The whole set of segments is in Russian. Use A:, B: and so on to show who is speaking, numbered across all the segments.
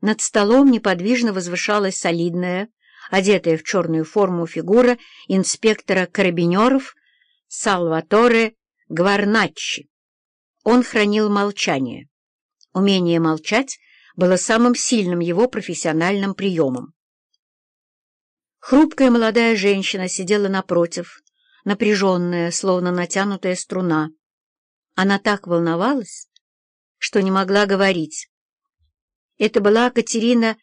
A: Над столом неподвижно возвышалась солидная, одетая в черную форму фигура инспектора карабинеров Салваторе Гварначчи. Он хранил молчание. Умение молчать было самым сильным его профессиональным приемом. Хрупкая молодая женщина сидела напротив, напряженная, словно натянутая струна. Она так волновалась, что не могла говорить. Это была Катерина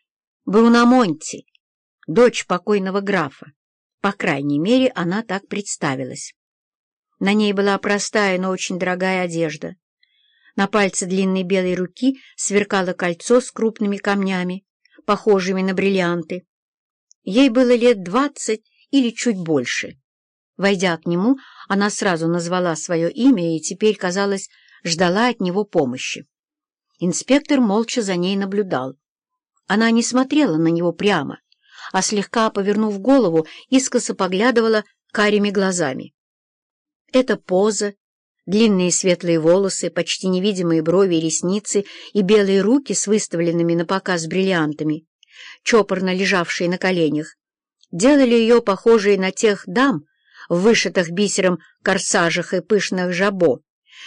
A: Бруномонти, дочь покойного графа. По крайней мере, она так представилась. На ней была простая, но очень дорогая одежда. На пальце длинной белой руки сверкало кольцо с крупными камнями, похожими на бриллианты. Ей было лет двадцать или чуть больше. Войдя к нему, она сразу назвала свое имя и теперь, казалось, ждала от него помощи. Инспектор молча за ней наблюдал. Она не смотрела на него прямо, а слегка повернув голову, искоса поглядывала карими глазами. Эта поза, длинные светлые волосы, почти невидимые брови и ресницы и белые руки с выставленными на показ бриллиантами, чопорно лежавшие на коленях, делали ее похожей на тех дам в вышитых бисером корсажах и пышных жабо,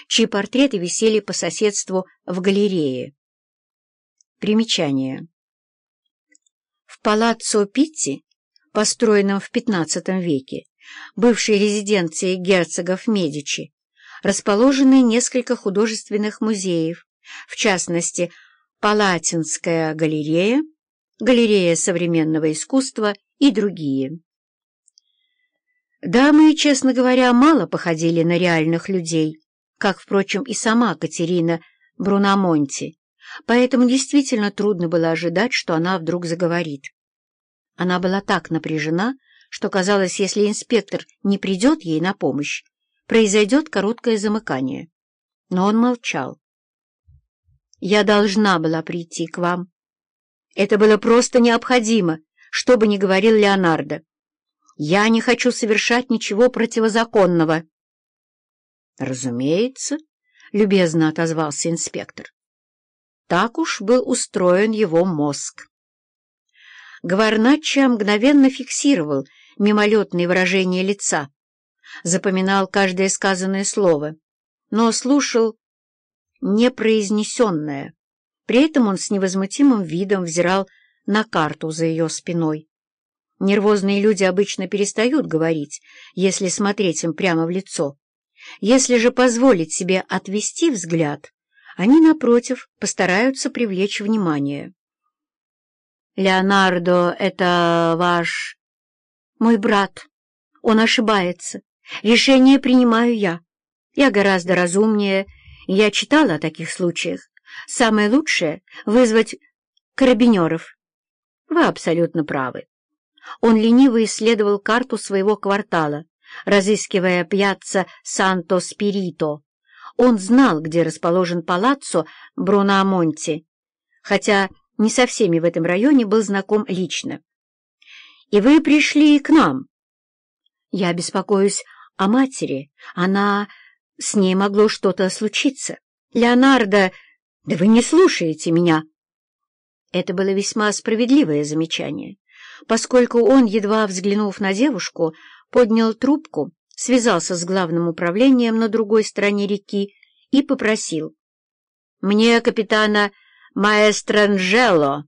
A: чьи портреты висели по соседству в галерее. Примечание. В палаццо Питти, построенном в XV веке, бывшей резиденции герцогов Медичи, расположены несколько художественных музеев, в частности, Палатинская галерея, Галерея современного искусства и другие. Дамы, честно говоря, мало походили на реальных людей, как, впрочем, и сама Катерина Бруномонти, поэтому действительно трудно было ожидать, что она вдруг заговорит. Она была так напряжена, что казалось, если инспектор не придет ей на помощь, произойдет короткое замыкание. Но он молчал. «Я должна была прийти к вам. Это было просто необходимо, что бы ни говорил Леонардо. Я не хочу совершать ничего противозаконного». «Разумеется», — любезно отозвался инспектор. Так уж был устроен его мозг. Гварначчо мгновенно фиксировал мимолетные выражения лица, запоминал каждое сказанное слово, но слушал непроизнесенное. При этом он с невозмутимым видом взирал на карту за ее спиной. Нервозные люди обычно перестают говорить, если смотреть им прямо в лицо. Если же позволить себе отвести взгляд, они, напротив, постараются привлечь внимание. «Леонардо — это ваш...» «Мой брат. Он ошибается. Решение принимаю я. Я гораздо разумнее. Я читала о таких случаях. Самое лучшее — вызвать карабинеров». «Вы абсолютно правы». Он лениво исследовал карту своего квартала, разыскивая пьяцца Санто-Спирито. Он знал, где расположен палаццо Бруно-Монти, хотя не со всеми в этом районе был знаком лично. «И вы пришли к нам?» «Я беспокоюсь о матери. Она... С ней могло что-то случиться. Леонардо... Да вы не слушаете меня!» Это было весьма справедливое замечание, поскольку он, едва взглянув на девушку, поднял трубку, связался с главным управлением на другой стороне реки и попросил. «Мне капитана Маэстранжело